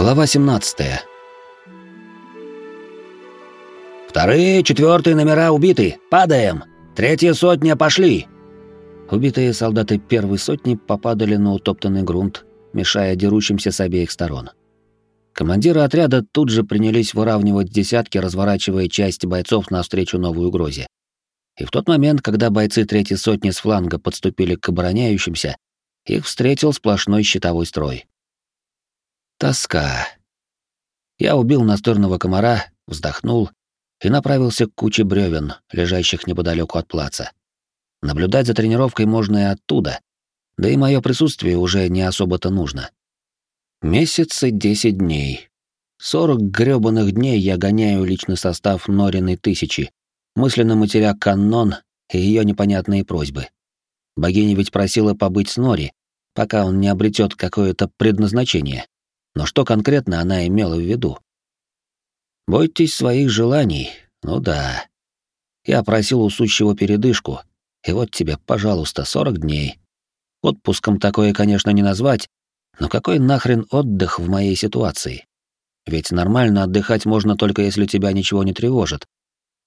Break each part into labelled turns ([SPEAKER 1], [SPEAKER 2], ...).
[SPEAKER 1] Глава 17. Вторые, четвертые номера убиты. Падаем. Третья сотня пошли. Убитые солдаты первой сотни попадали на утоптанный грунт, мешая дерущимся с обеих сторон. Командиры отряда тут же принялись выравнивать десятки, разворачивая часть бойцов навстречу новой угрозе. И в тот момент, когда бойцы третьей сотни с фланга подступили к обороняющимся, их встретил сплошной щитовой строй. Тоска. Я убил настырного комара, вздохнул и направился к куче бревен, лежащих неподалеку от плаца. Наблюдать за тренировкой можно и оттуда, да и мое присутствие уже не особо-то нужно. Месяц и десять дней. Сорок грёбаных дней я гоняю личный состав Нориной тысячи, мысленно матеря канон и ее непонятные просьбы. Богиня ведь просила побыть с Нори, пока он не обретет какое-то предназначение. Но что конкретно она имела в виду? Бойтесь своих желаний. Ну да. Я просил у сущего передышку, и вот тебе, пожалуйста, 40 дней. Отпуском такое, конечно, не назвать, но какой нахрен отдых в моей ситуации? Ведь нормально отдыхать можно только если тебя ничего не тревожит.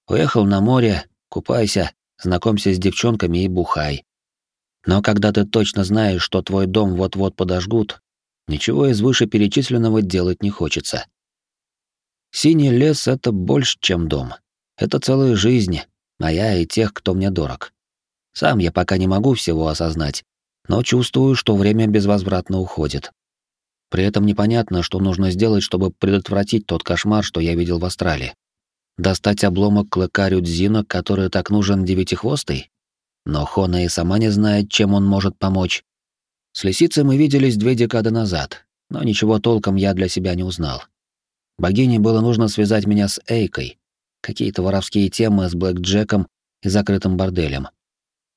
[SPEAKER 1] Уехал на море, купайся, знакомься с девчонками и бухай. Но когда ты точно знаешь, что твой дом вот-вот подожгут, Ничего из вышеперечисленного делать не хочется. Синий лес — это больше, чем дом. Это целая жизнь, моя и тех, кто мне дорог. Сам я пока не могу всего осознать, но чувствую, что время безвозвратно уходит. При этом непонятно, что нужно сделать, чтобы предотвратить тот кошмар, что я видел в Австралии. Достать обломок клыка Рюдзина, который так нужен девятихвостый? Но Хона и сама не знает, чем он может помочь. С лисицей мы виделись две декады назад, но ничего толком я для себя не узнал. Богине было нужно связать меня с Эйкой, какие-то воровские темы с Блэк Джеком и закрытым борделем.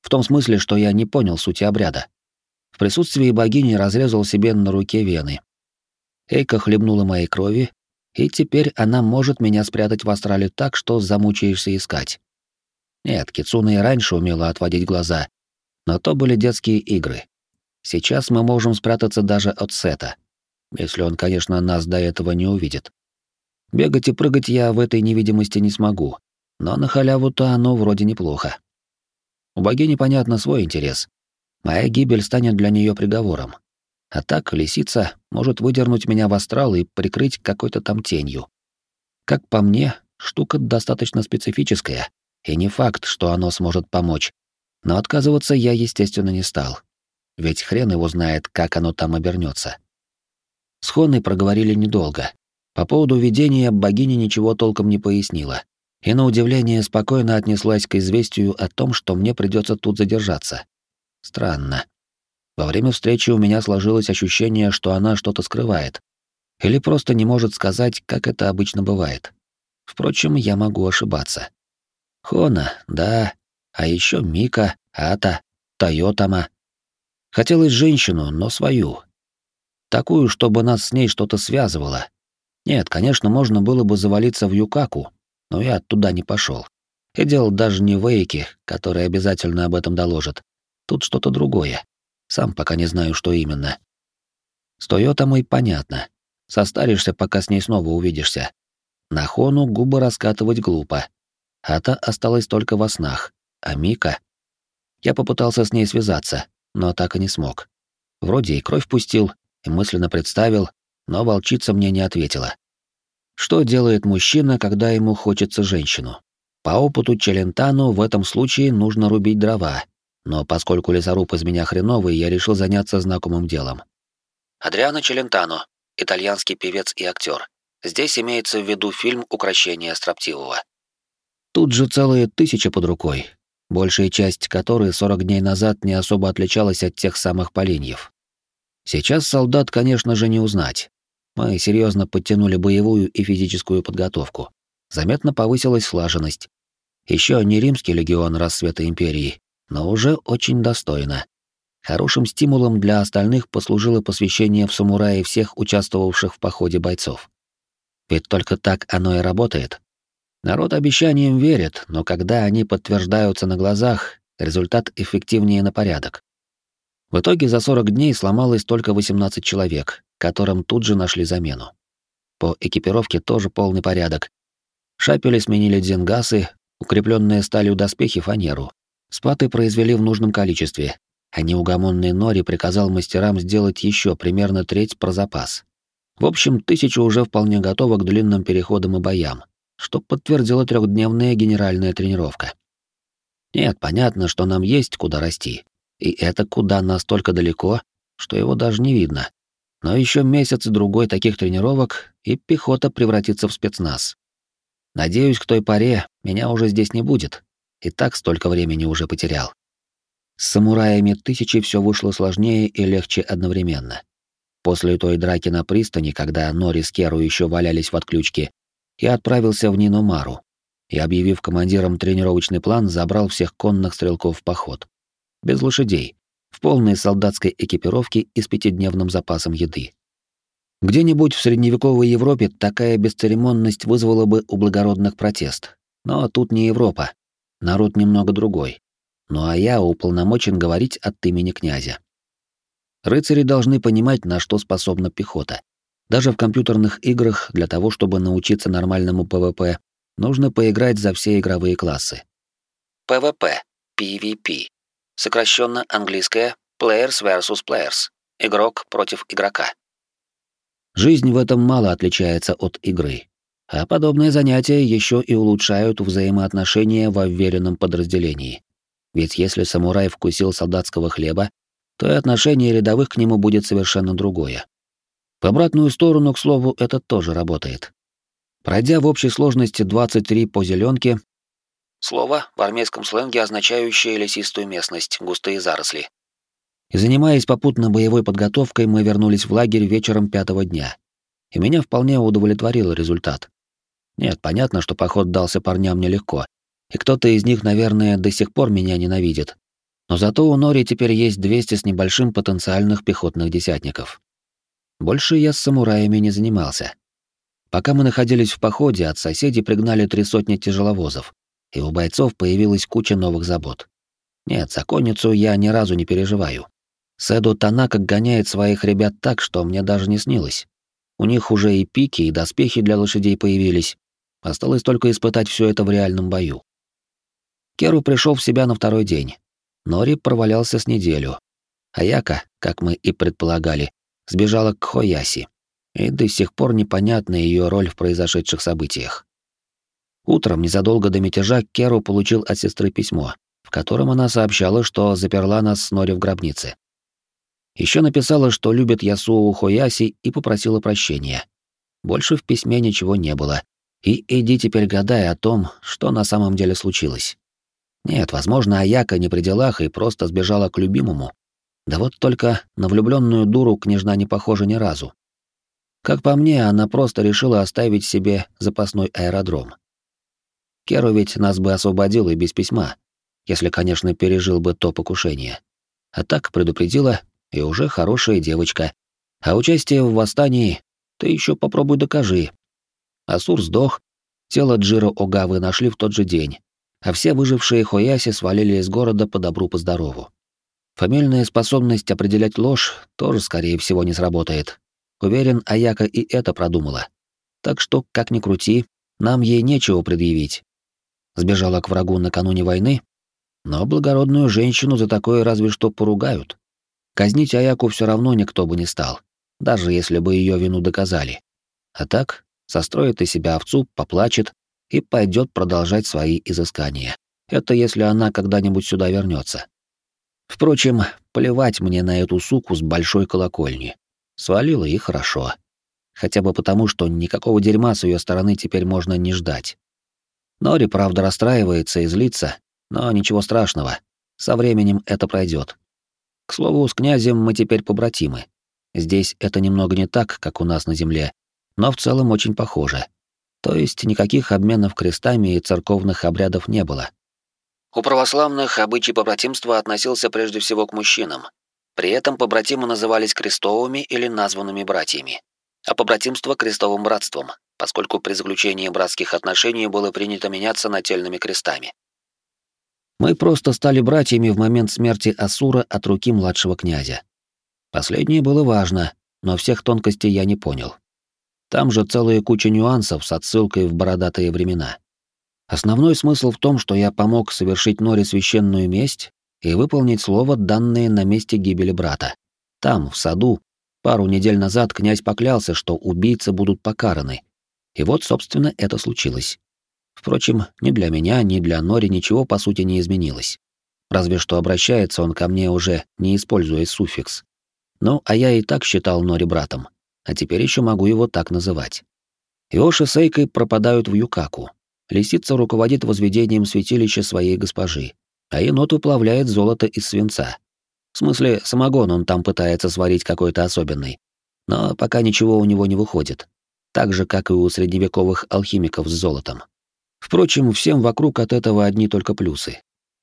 [SPEAKER 1] В том смысле, что я не понял сути обряда. В присутствии богини разрезал себе на руке вены. Эйка хлебнула моей крови, и теперь она может меня спрятать в астрале так, что замучаешься искать. Нет, Кицуна и раньше умела отводить глаза, но то были детские игры. Сейчас мы можем спрятаться даже от Сета. Если он, конечно, нас до этого не увидит. Бегать и прыгать я в этой невидимости не смогу, но на халяву-то оно вроде неплохо. У богини, понятно, свой интерес. Моя гибель станет для нее приговором. А так лисица может выдернуть меня в астрал и прикрыть какой-то там тенью. Как по мне, штука достаточно специфическая, и не факт, что оно сможет помочь. Но отказываться я, естественно, не стал ведь хрен его знает, как оно там обернется. С Хоной проговорили недолго. По поводу видения богиня ничего толком не пояснила, и на удивление спокойно отнеслась к известию о том, что мне придется тут задержаться. Странно. Во время встречи у меня сложилось ощущение, что она что-то скрывает, или просто не может сказать, как это обычно бывает. Впрочем, я могу ошибаться. Хона, да, а еще Мика, Ата, Тойотама. Хотелось женщину, но свою. Такую, чтобы нас с ней что-то связывало. Нет, конечно, можно было бы завалиться в Юкаку, но я туда не пошел. И дело даже не в Эйке, который обязательно об этом доложит. Тут что-то другое. Сам пока не знаю, что именно. С Тойотамой понятно. Состаришься, пока с ней снова увидишься. На Хону губы раскатывать глупо. Ата осталась только во снах. А Мика... Я попытался с ней связаться, но так и не смог. Вроде и кровь пустил, и мысленно представил, но волчица мне не ответила. Что делает мужчина, когда ему хочется женщину? По опыту Челентану в этом случае нужно рубить дрова, но поскольку лесоруб из меня хреновый, я решил заняться знакомым делом. Адриано Челентано, итальянский певец и актер. Здесь имеется в виду фильм «Укращение строптивого». Тут же целые тысячи под рукой, большая часть которой 40 дней назад не особо отличалась от тех самых поленьев. Сейчас солдат, конечно же, не узнать. Мы серьезно подтянули боевую и физическую подготовку. Заметно повысилась слаженность. Еще не римский легион рассвета империи, но уже очень достойно. Хорошим стимулом для остальных послужило посвящение в самураи всех участвовавших в походе бойцов. Ведь только так оно и работает. Народ обещаниям верит, но когда они подтверждаются на глазах, результат эффективнее на порядок. В итоге за 40 дней сломалось только 18 человек, которым тут же нашли замену. По экипировке тоже полный порядок. Шапели сменили дзенгасы, укрепленные сталью доспехи фанеру. Спаты произвели в нужном количестве, а неугомонный Нори приказал мастерам сделать еще примерно треть про запас. В общем, тысяча уже вполне готова к длинным переходам и боям, что подтвердила трехдневная генеральная тренировка. Нет, понятно, что нам есть куда расти, и это куда настолько далеко, что его даже не видно. Но еще месяц-другой таких тренировок, и пехота превратится в спецназ. Надеюсь, к той поре меня уже здесь не будет. И так столько времени уже потерял. С самураями тысячи все вышло сложнее и легче одновременно. После той драки на пристани, когда Нори с Керу еще валялись в отключке, я отправился в Ниномару и, объявив командиром тренировочный план, забрал всех конных стрелков в поход. Без лошадей, в полной солдатской экипировке и с пятидневным запасом еды. Где-нибудь в средневековой Европе такая бесцеремонность вызвала бы у благородных протест. Но тут не Европа. Народ немного другой. Ну а я уполномочен говорить от имени князя. Рыцари должны понимать, на что способна пехота. Даже в компьютерных играх для того, чтобы научиться нормальному ПВП, нужно поиграть за все игровые классы.
[SPEAKER 2] ПВП, PvP. Сокращенно английское Players vs Players. Игрок против игрока.
[SPEAKER 1] Жизнь в этом мало отличается от игры. А подобные занятия еще и улучшают взаимоотношения во вверенном подразделении. Ведь если самурай вкусил солдатского хлеба, то и отношение рядовых к нему будет совершенно другое. В обратную сторону, к слову, это тоже работает. Пройдя в общей сложности 23 по зеленке,
[SPEAKER 2] слово в армейском сленге означающее лесистую местность, густые заросли,
[SPEAKER 1] и занимаясь попутно боевой подготовкой, мы вернулись в лагерь вечером пятого дня. И меня вполне удовлетворил результат. Нет, понятно, что поход дался парням нелегко, и кто-то из них, наверное, до сих пор меня ненавидит. Но зато у Нори теперь есть 200 с небольшим потенциальных пехотных десятников. Больше я с самураями не занимался. Пока мы находились в походе, от соседей пригнали три сотни тяжеловозов, и у бойцов появилась куча новых забот. Нет, законницу я ни разу не переживаю. Сэдо Танака гоняет своих ребят так, что мне даже не снилось. У них уже и пики, и доспехи для лошадей появились. Осталось только испытать все это в реальном бою. Керу пришел в себя на второй день. Нори провалялся с неделю. Аяка, как мы и предполагали, сбежала к Хояси. И до сих пор непонятна ее роль в произошедших событиях. Утром, незадолго до мятежа, Керу получил от сестры письмо, в котором она сообщала, что заперла нас с Нори в гробнице. Еще написала, что любит Ясуо Хояси и попросила прощения. Больше в письме ничего не было. И иди теперь гадай о том, что на самом деле случилось. Нет, возможно, Аяка не при делах и просто сбежала к любимому. Да вот только на влюбленную дуру княжна не похожа ни разу. Как по мне, она просто решила оставить себе запасной аэродром. Керу ведь нас бы освободил и без письма, если, конечно, пережил бы то покушение. А так предупредила и уже хорошая девочка. А участие в восстании ты еще попробуй докажи. Асур сдох, тело Джиро Огавы нашли в тот же день, а все выжившие Хояси свалили из города по добру по здорову. Фамильная способность определять ложь тоже, скорее всего, не сработает. Уверен, Аяка и это продумала. Так что, как ни крути, нам ей нечего предъявить. Сбежала к врагу накануне войны, но благородную женщину за такое разве что поругают. Казнить Аяку все равно никто бы не стал, даже если бы ее вину доказали. А так, состроит из себя овцу, поплачет и пойдет продолжать свои изыскания. Это если она когда-нибудь сюда вернется. Впрочем, плевать мне на эту суку с большой колокольни. Свалила и хорошо. Хотя бы потому, что никакого дерьма с ее стороны теперь можно не ждать. Нори, правда, расстраивается и злится, но ничего страшного. Со временем это пройдет. К слову, с князем мы теперь побратимы. Здесь это немного не так, как у нас на земле, но в целом очень похоже. То есть никаких обменов крестами и церковных обрядов не было.
[SPEAKER 2] У православных обычай побратимства относился прежде всего к мужчинам. При этом побратимы назывались крестовыми или названными братьями. А побратимство — крестовым братством, поскольку при заключении братских отношений было принято меняться нательными крестами.
[SPEAKER 1] Мы просто стали братьями в момент смерти Асура от руки младшего князя. Последнее было важно, но всех тонкостей я не понял. Там же целая куча нюансов с отсылкой в бородатые времена. Основной смысл в том, что я помог совершить Норе священную месть и выполнить слово, данное на месте гибели брата. Там, в саду, пару недель назад князь поклялся, что убийцы будут покараны. И вот, собственно, это случилось. Впрочем, ни для меня, ни для Нори ничего по сути не изменилось. Разве что обращается он ко мне уже, не используя суффикс. Ну, а я и так считал Нори братом, а теперь еще могу его так называть. Иоши с Эйкой пропадают в Юкаку. Лисица руководит возведением святилища своей госпожи, а енот уплавляет золото из свинца. В смысле, самогон он там пытается сварить какой-то особенный. Но пока ничего у него не выходит. Так же, как и у средневековых алхимиков с золотом. Впрочем, всем вокруг от этого одни только плюсы.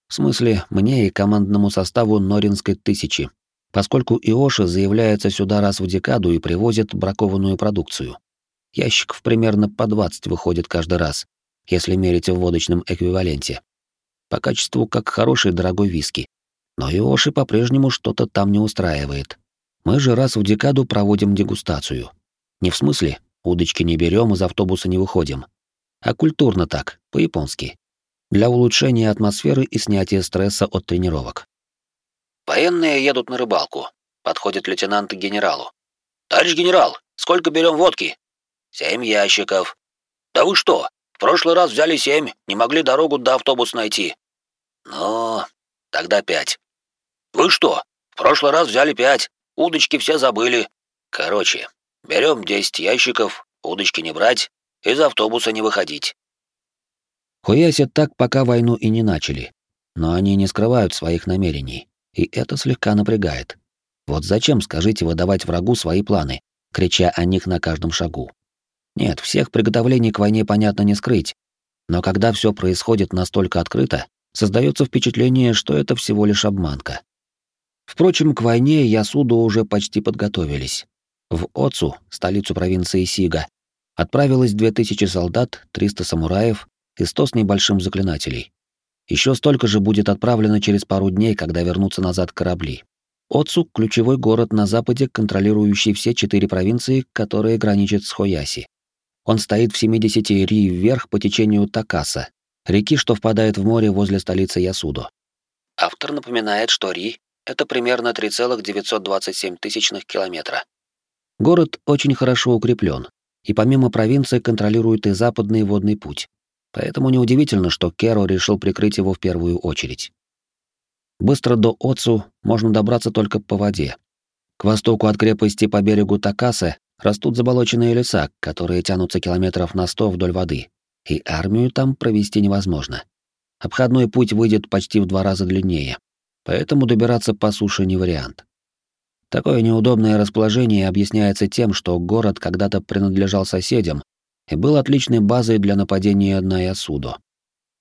[SPEAKER 1] В смысле, мне и командному составу Норинской тысячи, поскольку Иоши заявляется сюда раз в декаду и привозит бракованную продукцию. Ящиков примерно по 20 выходит каждый раз, если мерить в водочном эквиваленте. По качеству как хороший дорогой виски. Но Иоши по-прежнему что-то там не устраивает. Мы же раз в декаду проводим дегустацию. Не в смысле, удочки не берем, из автобуса не выходим. А культурно так, по-японски. Для улучшения атмосферы и снятия стресса от тренировок.
[SPEAKER 2] Военные едут на рыбалку. Подходит лейтенант к генералу. Товарищ генерал, сколько берем водки? Семь ящиков. Да вы что? Прошлый раз взяли семь, не могли дорогу до автобуса найти. Ну, тогда пять. Вы что? В прошлый раз взяли пять, удочки все забыли. Короче, берем десять ящиков, удочки не брать, из автобуса не выходить.
[SPEAKER 1] Хуясят так, пока войну и не начали. Но они не скрывают своих намерений, и это слегка напрягает. Вот зачем, скажите, выдавать врагу свои планы, крича о них на каждом шагу? Нет, всех приготовлений к войне, понятно, не скрыть. Но когда все происходит настолько открыто, создается впечатление, что это всего лишь обманка. Впрочем, к войне Ясуду уже почти подготовились. В Оцу, столицу провинции Сига, отправилось 2000 солдат, 300 самураев и 100 с небольшим заклинателей. Еще столько же будет отправлено через пару дней, когда вернутся назад корабли. Оцу — ключевой город на западе, контролирующий все четыре провинции, которые граничат с Хояси. Он стоит в 70 ри вверх по течению Такаса, реки, что впадает в море возле столицы Ясудо.
[SPEAKER 2] Автор напоминает, что Ри — это примерно 3,927 тысячных километра.
[SPEAKER 1] Город очень хорошо укреплен, и помимо провинции контролирует и западный водный путь. Поэтому неудивительно, что Керо решил прикрыть его в первую очередь. Быстро до Оцу можно добраться только по воде. К востоку от крепости по берегу Такаса растут заболоченные леса, которые тянутся километров на сто вдоль воды, и армию там провести невозможно. Обходной путь выйдет почти в два раза длиннее, поэтому добираться по суше не вариант. Такое неудобное расположение объясняется тем, что город когда-то принадлежал соседям и был отличной базой для нападения на Ясудо.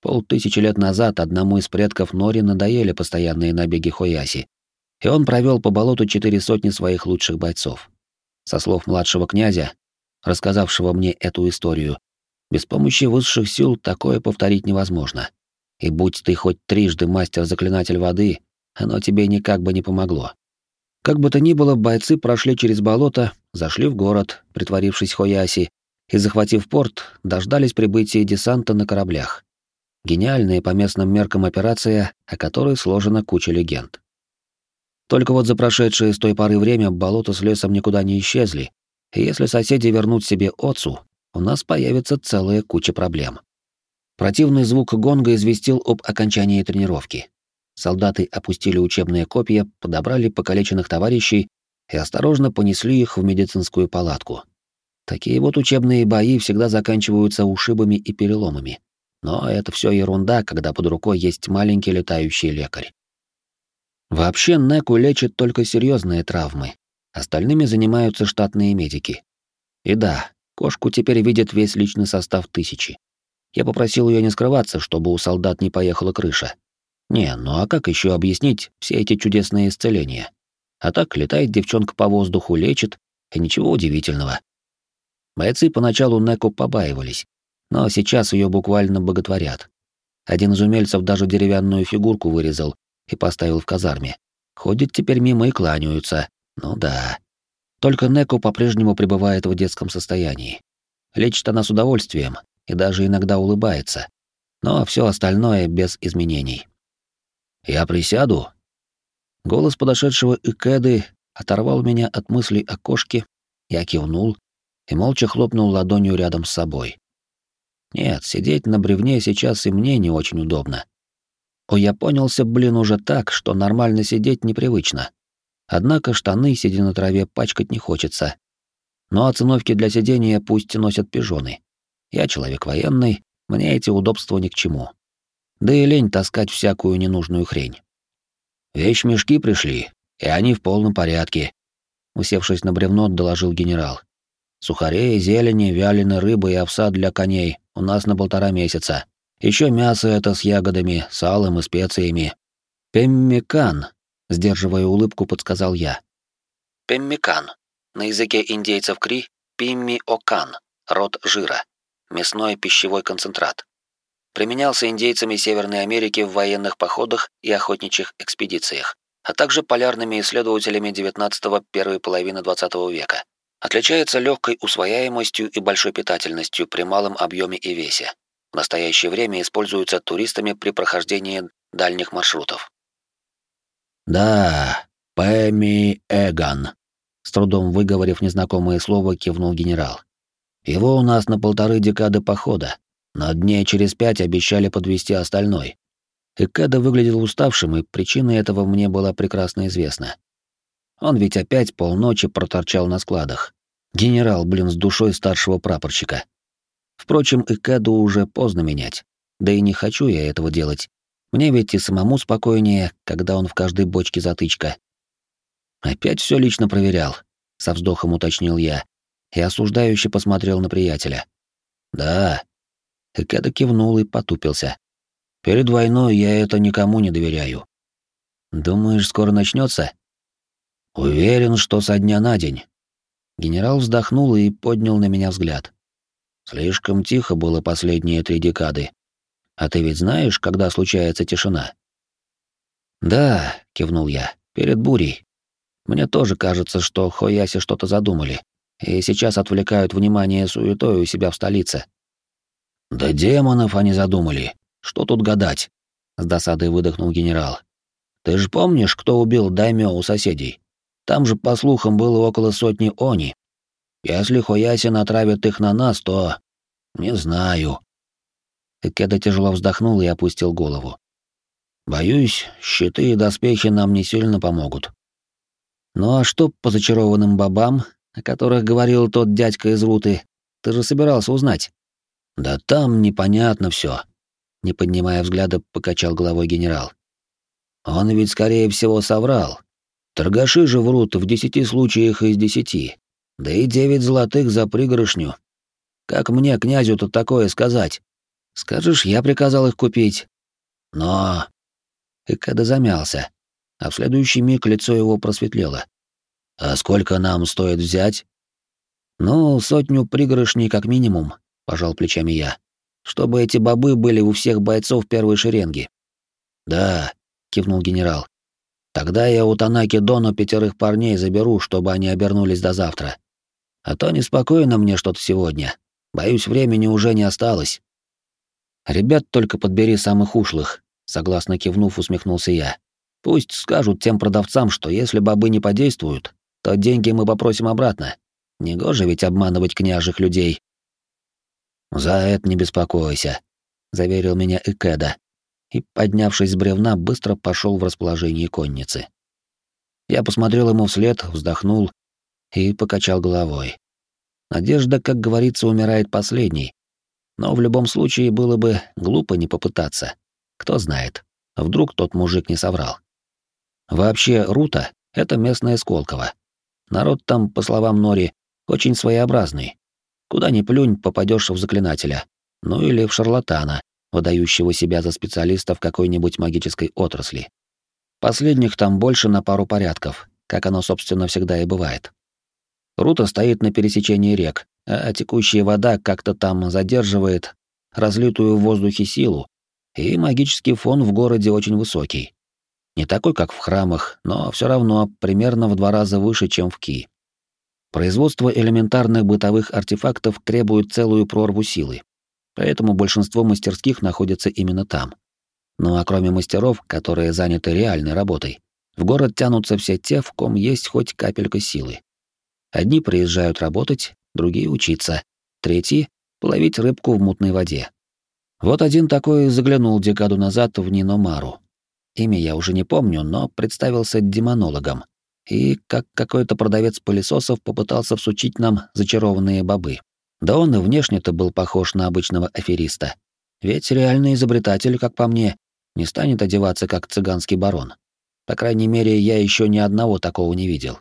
[SPEAKER 1] Полтысячи лет назад одному из предков Нори надоели постоянные набеги Хояси, и он провел по болоту четыре сотни своих лучших бойцов. Со слов младшего князя, рассказавшего мне эту историю, без помощи высших сил такое повторить невозможно. И будь ты хоть трижды мастер-заклинатель воды, оно тебе никак бы не помогло. Как бы то ни было, бойцы прошли через болото, зашли в город, притворившись Хояси, и, захватив порт, дождались прибытия десанта на кораблях. Гениальная по местным меркам операция, о которой сложена куча легенд. Только вот за прошедшее с той поры время болото с лесом никуда не исчезли, и если соседи вернут себе отцу, у нас появится целая куча проблем. Противный звук гонга известил об окончании тренировки. Солдаты опустили учебные копья, подобрали покалеченных товарищей и осторожно понесли их в медицинскую палатку. Такие вот учебные бои всегда заканчиваются ушибами и переломами. Но это все ерунда, когда под рукой есть маленький летающий лекарь. Вообще Неку лечит только серьезные травмы. Остальными занимаются штатные медики. И да, Кошку теперь видит весь личный состав тысячи. Я попросил ее не скрываться, чтобы у солдат не поехала крыша. Не, ну а как еще объяснить все эти чудесные исцеления? А так летает девчонка по воздуху, лечит, и ничего удивительного. Бойцы поначалу Неку побаивались, но сейчас ее буквально боготворят. Один из умельцев даже деревянную фигурку вырезал и поставил в казарме. Ходит теперь мимо и кланяются. Ну да. Только Неку по-прежнему пребывает в детском состоянии. Лечит она с удовольствием и даже иногда улыбается. Но все остальное без изменений. «Я присяду?» Голос подошедшего Икеды оторвал меня от мыслей о кошке, я кивнул и молча хлопнул ладонью рядом с собой. Нет, сидеть на бревне сейчас и мне не очень удобно. О, я понялся, блин, уже так, что нормально сидеть непривычно. Однако штаны, сидя на траве, пачкать не хочется. Но оциновки для сидения пусть носят пижоны. Я человек военный, мне эти удобства ни к чему. Да и лень таскать всякую ненужную хрень. Вещь-мешки пришли, и они в полном порядке. Усевшись на бревно, доложил генерал. Сухарей, зелени, вяленой рыбы и овса для коней у нас на полтора месяца. Еще мясо это с ягодами, салом и специями. Пеммикан, сдерживая улыбку, подсказал я.
[SPEAKER 2] Пеммикан. На языке индейцев Кри пимми-окан, род жира. Мясной пищевой концентрат. Применялся индейцами Северной Америки в военных походах и охотничьих экспедициях, а также полярными исследователями XIX первой половины XX века. Отличается легкой усвояемостью и большой питательностью при малом объеме и весе. В настоящее время используется туристами при прохождении дальних маршрутов.
[SPEAKER 1] «Да, Пэми Эган», — с трудом выговорив незнакомое слово, кивнул генерал. «Его у нас на полторы декады похода. На дне через пять обещали подвести остальной. Икеда выглядел уставшим, и причина этого мне была прекрасно известна. Он ведь опять полночи проторчал на складах. Генерал, блин, с душой старшего прапорщика. Впрочем, Икеду уже поздно менять. Да и не хочу я этого делать. Мне ведь и самому спокойнее, когда он в каждой бочке затычка. Опять все лично проверял, со вздохом уточнил я, и осуждающе посмотрел на приятеля. Да. Икеда кивнул и потупился. Перед войной я это никому не доверяю. Думаешь, скоро начнется? Уверен, что со дня на день. Генерал вздохнул и поднял на меня взгляд. Слишком тихо было последние три декады. А ты ведь знаешь, когда случается тишина? Да, кивнул я. Перед бурей. Мне тоже кажется, что Хояси что-то задумали, и сейчас отвлекают внимание суетой у себя в столице. Да демонов они задумали. Что тут гадать? С досадой выдохнул генерал. Ты же помнишь, кто убил Даймё у соседей? Там же, по слухам, было около сотни они. Если Хояси натравит их на нас, то... Не знаю. Кеда тяжело вздохнул и опустил голову. Боюсь, щиты и доспехи нам не сильно помогут. Ну а что по зачарованным бабам, о которых говорил тот дядька из Руты, ты же собирался узнать? Да там непонятно все. Не поднимая взгляда, покачал головой генерал. Он ведь, скорее всего, соврал. Торгаши же врут в десяти случаях из десяти. Да и девять золотых за пригоршню. Как мне, князю-то, такое сказать? Скажешь, я приказал их купить. Но... И когда замялся, а в следующий миг лицо его просветлело. А сколько нам стоит взять? Ну, сотню пригоршней как минимум, пожал плечами я. Чтобы эти бобы были у всех бойцов первой шеренги. Да, кивнул генерал. Тогда я у Танаки Дону пятерых парней заберу, чтобы они обернулись до завтра. А то неспокойно мне что-то сегодня. Боюсь, времени уже не осталось. Ребят только подбери самых ушлых, согласно кивнув, усмехнулся я. Пусть скажут тем продавцам, что если бобы не подействуют, то деньги мы попросим обратно. Негоже ведь обманывать княжих людей. За это не беспокойся, заверил меня Икеда и, поднявшись с бревна, быстро пошел в расположение конницы. Я посмотрел ему вслед, вздохнул и покачал головой. Надежда, как говорится, умирает последней. Но в любом случае было бы глупо не попытаться. Кто знает, вдруг тот мужик не соврал. Вообще, Рута — это местная Сколково. Народ там, по словам Нори, очень своеобразный. Куда ни плюнь, попадешь в заклинателя. Ну или в шарлатана, выдающего себя за специалиста в какой-нибудь магической отрасли. Последних там больше на пару порядков, как оно, собственно, всегда и бывает. Рута стоит на пересечении рек, а текущая вода как-то там задерживает разлитую в воздухе силу, и магический фон в городе очень высокий. Не такой, как в храмах, но все равно примерно в два раза выше, чем в Ки. Производство элементарных бытовых артефактов требует целую прорву силы, поэтому большинство мастерских находится именно там. Ну а кроме мастеров, которые заняты реальной работой, в город тянутся все те, в ком есть хоть капелька силы. Одни приезжают работать, другие учиться, третьи — половить рыбку в мутной воде. Вот один такой заглянул декаду назад в Ниномару. Имя я уже не помню, но представился демонологом и, как какой-то продавец пылесосов, попытался всучить нам зачарованные бобы. Да он и внешне-то был похож на обычного афериста. Ведь реальный изобретатель, как по мне, не станет одеваться как цыганский барон. По крайней мере, я еще ни одного такого не видел.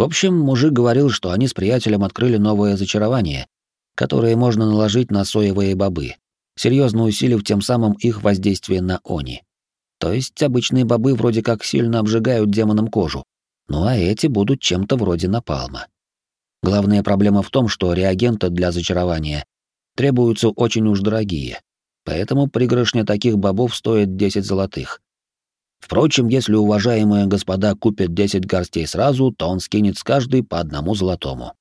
[SPEAKER 1] В общем, мужик говорил, что они с приятелем открыли новое зачарование, которое можно наложить на соевые бобы, серьезно усилив тем самым их воздействие на они. То есть обычные бобы вроде как сильно обжигают демонам кожу, ну а эти будут чем-то вроде напалма. Главная проблема в том, что реагенты для зачарования требуются очень уж дорогие, поэтому пригоршня таких бобов стоит 10 золотых. Впрочем, если уважаемые господа купят 10 горстей сразу, то он скинет с каждой по одному золотому.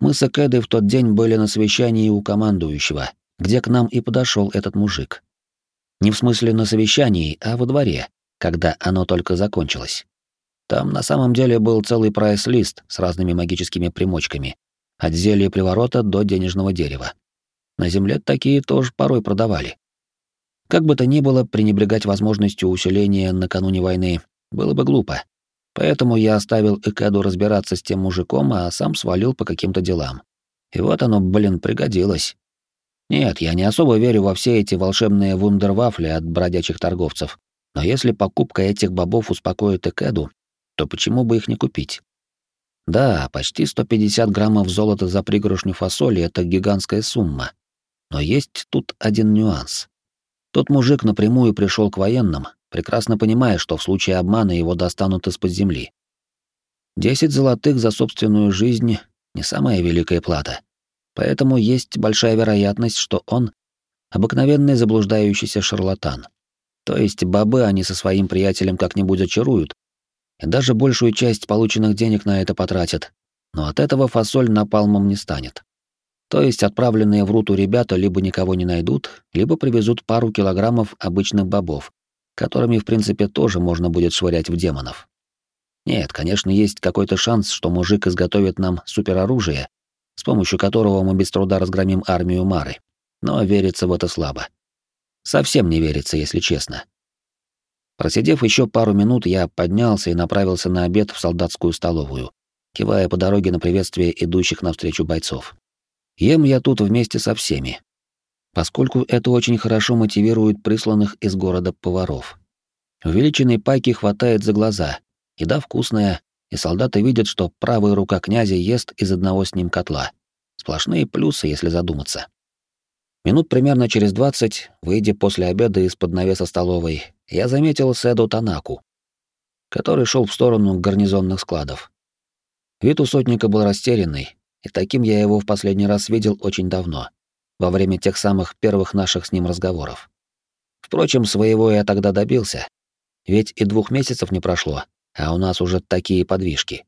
[SPEAKER 1] Мы с Экедой в тот день были на совещании у командующего, где к нам и подошел этот мужик. Не в смысле на совещании, а во дворе, когда оно только закончилось. Там на самом деле был целый прайс-лист с разными магическими примочками, от зелья приворота до денежного дерева. На земле такие тоже порой продавали. Как бы то ни было, пренебрегать возможностью усиления накануне войны было бы глупо. Поэтому я оставил Экаду разбираться с тем мужиком, а сам свалил по каким-то делам. И вот оно, блин, пригодилось. Нет, я не особо верю во все эти волшебные вундервафли от бродячих торговцев. Но если покупка этих бобов успокоит Экеду, то почему бы их не купить? Да, почти 150 граммов золота за пригоршню фасоли — это гигантская сумма. Но есть тут один нюанс. Тот мужик напрямую пришел к военным, прекрасно понимая, что в случае обмана его достанут из-под земли. Десять золотых за собственную жизнь — не самая великая плата. Поэтому есть большая вероятность, что он — обыкновенный заблуждающийся шарлатан. То есть бабы они со своим приятелем как-нибудь очаруют, и даже большую часть полученных денег на это потратят, но от этого фасоль напалмом не станет. То есть отправленные в руту ребята либо никого не найдут, либо привезут пару килограммов обычных бобов, которыми, в принципе, тоже можно будет швырять в демонов. Нет, конечно, есть какой-то шанс, что мужик изготовит нам супероружие, с помощью которого мы без труда разгромим армию Мары, но верится в это слабо. Совсем не верится, если честно. Просидев еще пару минут, я поднялся и направился на обед в солдатскую столовую, кивая по дороге на приветствие идущих навстречу бойцов. Ем я тут вместе со всеми, поскольку это очень хорошо мотивирует присланных из города поваров. Увеличенной пайки хватает за глаза, еда вкусная, и солдаты видят, что правая рука князя ест из одного с ним котла. Сплошные плюсы, если задуматься. Минут примерно через двадцать, выйдя после обеда из-под навеса столовой, я заметил Седу Танаку, который шел в сторону гарнизонных складов. Вид у сотника был растерянный, и таким я его в последний раз видел очень давно, во время тех самых первых наших с ним разговоров. Впрочем, своего я тогда добился, ведь и двух месяцев не прошло, а у нас уже такие подвижки.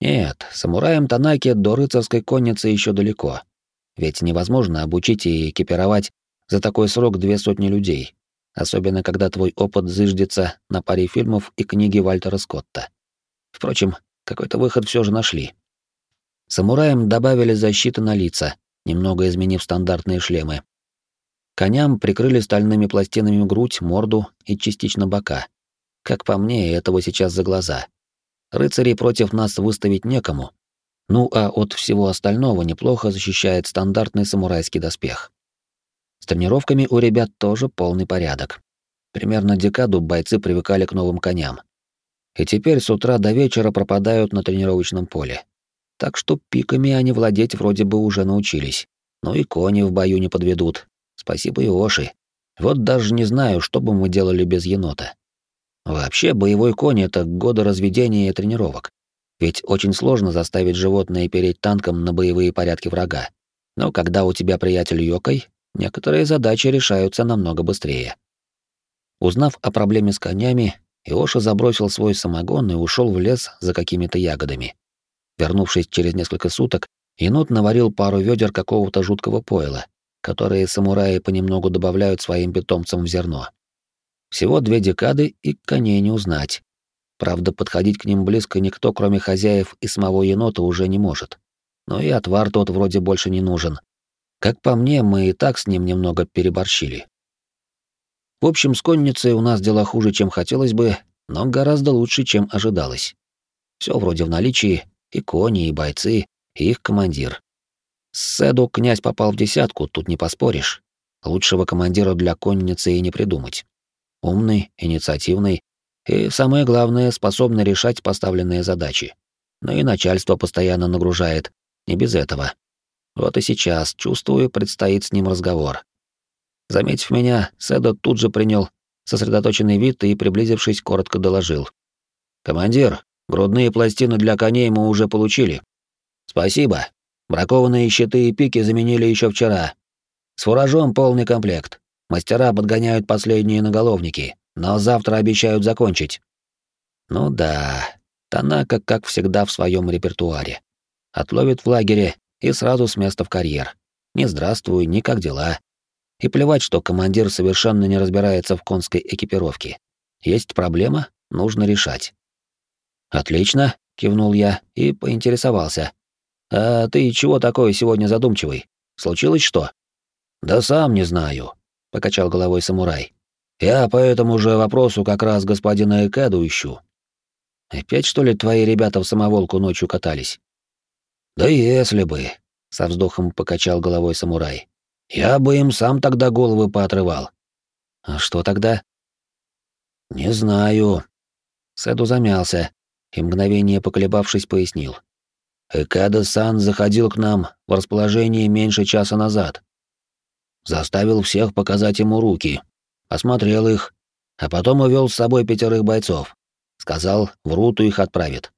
[SPEAKER 1] Нет, самураям Танаки до рыцарской конницы еще далеко, ведь невозможно обучить и экипировать за такой срок две сотни людей, особенно когда твой опыт зыждется на паре фильмов и книги Вальтера Скотта. Впрочем, какой-то выход все же нашли. Самураям добавили защиты на лица, немного изменив стандартные шлемы. Коням прикрыли стальными пластинами грудь, морду и частично бока. Как по мне, этого сейчас за глаза. Рыцарей против нас выставить некому. Ну а от всего остального неплохо защищает стандартный самурайский доспех. С тренировками у ребят тоже полный порядок. Примерно декаду бойцы привыкали к новым коням. И теперь с утра до вечера пропадают на тренировочном поле. Так что пиками они владеть вроде бы уже научились. Ну и кони в бою не подведут. Спасибо Иоши. Вот даже не знаю, что бы мы делали без енота. Вообще, боевой конь — это годы разведения и тренировок. Ведь очень сложно заставить животное переть танком на боевые порядки врага. Но когда у тебя приятель Йокой, некоторые задачи решаются намного быстрее. Узнав о проблеме с конями, Иоша забросил свой самогон и ушел в лес за какими-то ягодами. Вернувшись через несколько суток, енот наварил пару ведер какого-то жуткого пойла, которые самураи понемногу добавляют своим питомцам в зерно. Всего две декады и коней не узнать. Правда, подходить к ним близко никто, кроме хозяев и самого енота, уже не может. Но и отвар тот вроде больше не нужен. Как по мне, мы и так с ним немного переборщили. В общем, с конницей у нас дела хуже, чем хотелось бы, но гораздо лучше, чем ожидалось. Все вроде в наличии, и кони, и бойцы, и их командир. С Седу князь попал в десятку, тут не поспоришь. Лучшего командира для конницы и не придумать. Умный, инициативный и, самое главное, способный решать поставленные задачи. Но и начальство постоянно нагружает, не без этого. Вот и сейчас, чувствую, предстоит с ним разговор. Заметив меня, Седо тут же принял сосредоточенный вид и, приблизившись, коротко доложил. «Командир, грудные пластины для коней мы уже получили». «Спасибо. Бракованные щиты и пики заменили еще вчера. С фуражом полный комплект. Мастера подгоняют последние наголовники, но завтра обещают закончить». «Ну да, Танака, как всегда, в своем репертуаре. Отловит в лагере и сразу с места в карьер. Не здравствуй, ни как дела. И плевать, что командир совершенно не разбирается в конской экипировке. Есть проблема, нужно решать. «Отлично», — кивнул я и поинтересовался. «А ты чего такой сегодня задумчивый? Случилось что?» «Да сам не знаю», — покачал головой самурай. «Я по этому же вопросу как раз господина Экеду ищу». «Опять, что ли, твои ребята в самоволку ночью катались?» «Да если бы», — со вздохом покачал головой самурай. Я бы им сам тогда головы поотрывал. А что тогда? Не знаю. Сэду замялся и мгновение поколебавшись пояснил. Экада-сан заходил к нам в расположение меньше часа назад. Заставил всех показать ему руки. Осмотрел их, а потом увел с собой пятерых бойцов. Сказал, в Руту их отправит.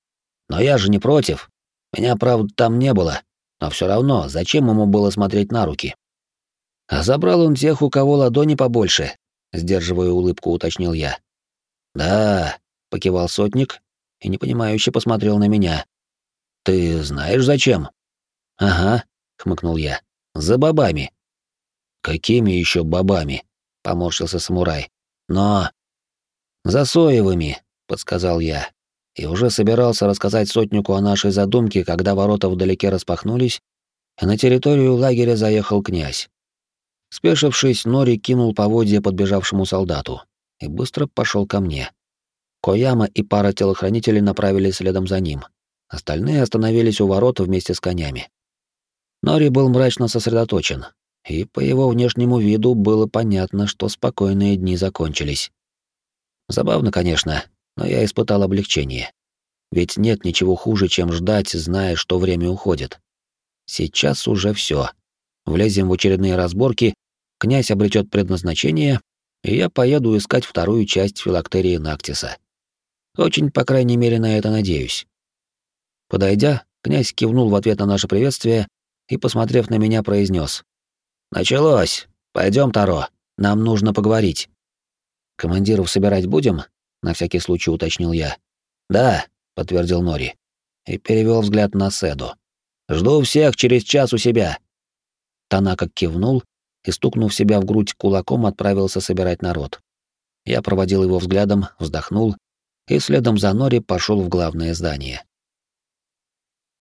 [SPEAKER 1] Но я же не против. Меня, правда, там не было. Но все равно, зачем ему было смотреть на руки? А забрал он тех, у кого ладони побольше, сдерживая улыбку, уточнил я. Да, покивал сотник и непонимающе посмотрел на меня. Ты знаешь зачем? Ага, хмыкнул я. За бабами. Какими еще бабами? поморщился самурай. Но за соевыми, подсказал я. И уже собирался рассказать сотнику о нашей задумке, когда ворота вдалеке распахнулись, и на территорию лагеря заехал князь. Спешившись, Нори кинул поводья подбежавшему солдату и быстро пошел ко мне. Кояма и пара телохранителей направились следом за ним. Остальные остановились у ворот вместе с конями. Нори был мрачно сосредоточен, и по его внешнему виду было понятно, что спокойные дни закончились. Забавно, конечно, но я испытал облегчение. Ведь нет ничего хуже, чем ждать, зная, что время уходит. Сейчас уже все. Влезем в очередные разборки, князь обретет предназначение, и я поеду искать вторую часть филактерии Нактиса. Очень, по крайней мере, на это надеюсь. Подойдя, князь кивнул в ответ на наше приветствие и, посмотрев на меня, произнес: «Началось! Пойдем, Таро, нам нужно поговорить». «Командиров собирать будем?» — на всякий случай уточнил я. «Да», — подтвердил Нори и перевел взгляд на Седу. «Жду всех через час у себя». Танака кивнул и, стукнув себя в грудь кулаком, отправился собирать народ. Я проводил его взглядом, вздохнул и следом за Нори пошел в главное здание.